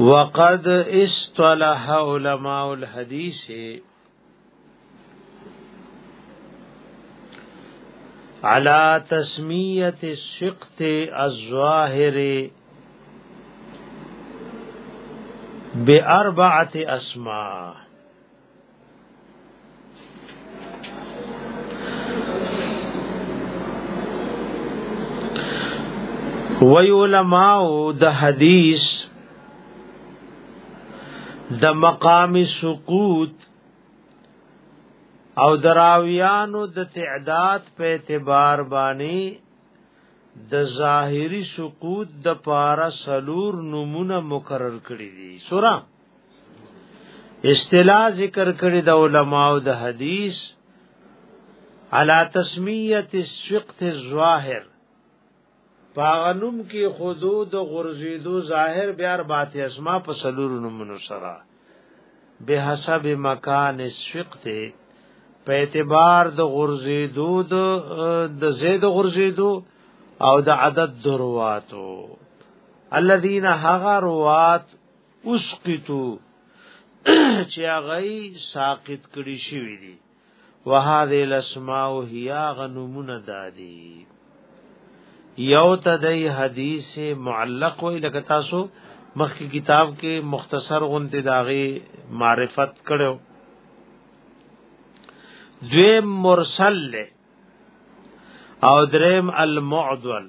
وقد استلح علماء الحديث على تسمية الشقت الظاهر بأربعة أسماء وی علماء د حدیث د مقام سقوط او دراویانو د تعداد په اعتبار باندې د ظاهری سقوط د پارا سلور نمونه مقرر کړی دي سورہ اصطلاح ذکر کړی د علماو د حدیث علا تسمیت السقط الظاهر پاغنم کې حدود غرزیدو ظاهر بیار بات اسما په سلور نمونو سره به حسب مکان السقط په اعتبار د غرزیدو د زید غرزیدو او د عدد درواتو الذين هغه روات اسقطو چې هغه ساقط کړي شوی دي وهذه الاسماء هي غنمونه دادي یو تدای حدیث معلق وی لکه تاسو مخکې کتاب کې مختصر غونته داغي معرفت کړو دویم مرسل له او دریم المعدل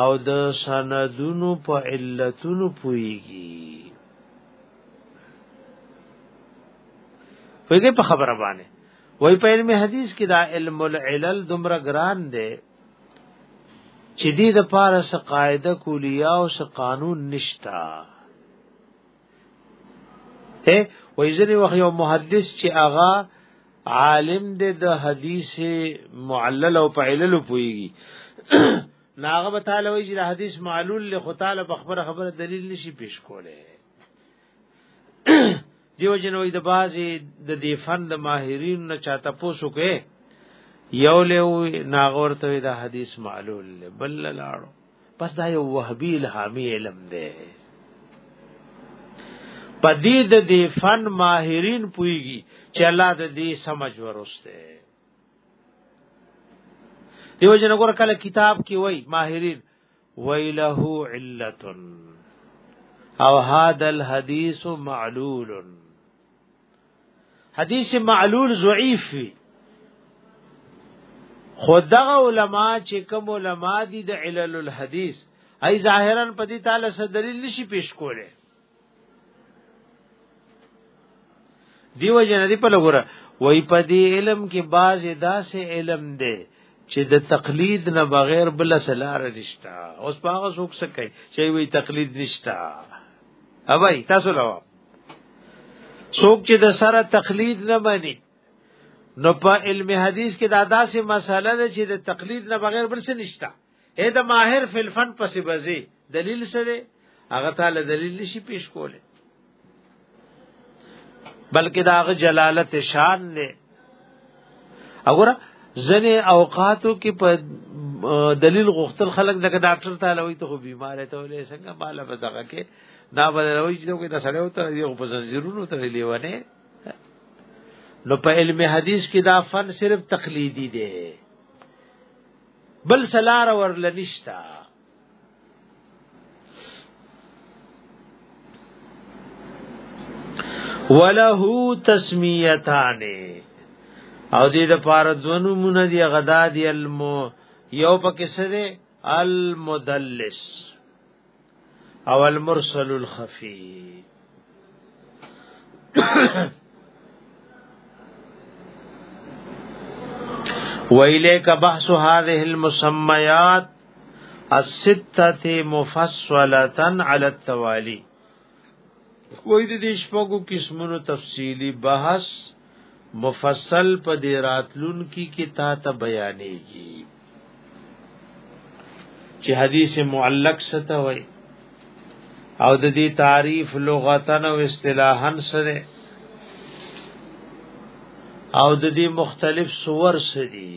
او د سندونو په علتونو پويږي پويږي په خبره باندې وای په علم حدیث کې دا علم العلل دمر ګران دی چې دې د پاره س قاعده کلیه او س قانون نشتا اے وای ځنی وخت یو محدث چې اغا عالم دې د حدیث معلل او فعلل پويږي ناغه به تعالی وی چې حدیث معلول له خدای په خبره خبره دلیل نشي پیش کوله دیو جنوې د بازي د دې فن د ماهرین نه چاته پوسو کې یو له ناغور ته د حدیث معلول بل لاړو پس دا یو وهبي الهامي علم دی پدې د دې فن ماهرین پويږي چې الله د دې سمجھ ورسته دیو جن وګور کله کتاب کې وای ماهرین ویله علتن او هذا الحديث معلول حدیث معلول ضعیف وی خدغه علما چې کوم علما دي د علل الحدیث ای ظاهرا په دې تعالی سره دلیل نشي پیش کوله دیو جن دی په لګوره وای په دې علم کې باز داسې علم دی چې د تقلید نه بغیر بل سلار نشتا اوس په هغه څوک څه کوي چې وی تقلید نشتا اوبای تاسو لواب څوک چې د سره تقلید نه مني نو په علم حدیث کې دا داسې مسله ده چې د تقلید نه بغیر بل څه نشته اې د ماهر فل فن پسې بزي دلیل سره هغه تعالی دلیل نشي پیش کوله بلکې دا هغه جلالت شان نه وګوره ځنې اوقاتو کې په دلیل غختل خلق دغه ډاکټر تعالی وي ته خو بیمار ته ولې څنګه مال به دغه کې دا به روي چې دوی دا سړیو ته یو په زنجیرونو ته لیونه نو په علم حدیث کې دا فن صرف تقلیدی دی بل سلار ورل نشتا وله تسمیتان او دې د پاره دونو مون دي غدا دي المو یو پکې سره المدلس او المرسل الخفي ویلیک بحث هذه المسميات السته مفصله على التوالي کوئی د دې شپږو قسمونو تفصیلی بحث مفصل په دې راتلون کې کی تا ته بیانېږي چې حدیث معلق څه وای او د دې تعریف لغتن او اصطلاحا سره او د دې مختلف صور سدي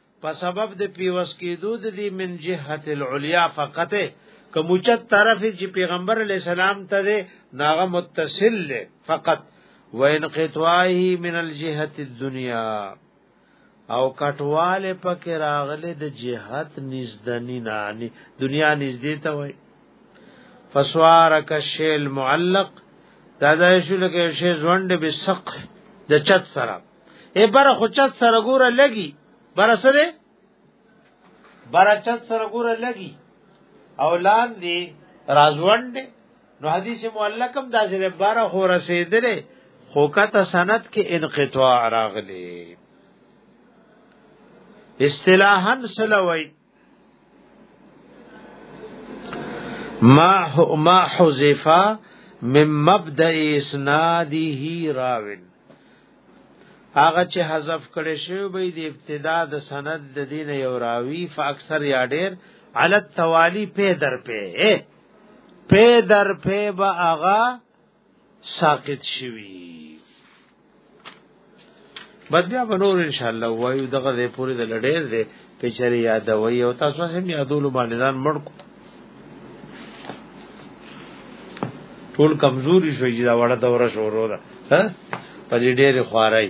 په سبب د پیوس کېدو د دې من جهت العليا فقط کومچت طرف چې پیغمبر علی السلام ته ده ناغه متصل له فقط وان قطواه من الجهه الدنيا او کټواله پکې راغله د جهت نزدنی نانی دنیا نزدې ته وای فسوارک الشیل معلق دا دا شو لکه شی ژوند به سقف د چت سره ای بر خوچت سره ګوره لګي بر سره بر چت سره ګوره لګي او لاندې رازوند نو حدیث معلقم دا چې بار خو رسیدلې خو کته سند کې انقطاع راغلي اصطلاحا سلوي ما ما حذفا من مبدا اسناده راوین هغه چې حذف کړي شوی به د ابتدا د سند د دین یو راوی فاکثر یا ډیر علت توالی په در په په در په با هغه ساقط شوی بد بیا بنور ان شاء الله وایو دغه دې پوری د لړې دې په چری یاد وای او تاسو هم یادول باندې ځان مړ کو ټول کمزوري شوی دا وړه دوره شروع ده ها په دې ډېر خوارای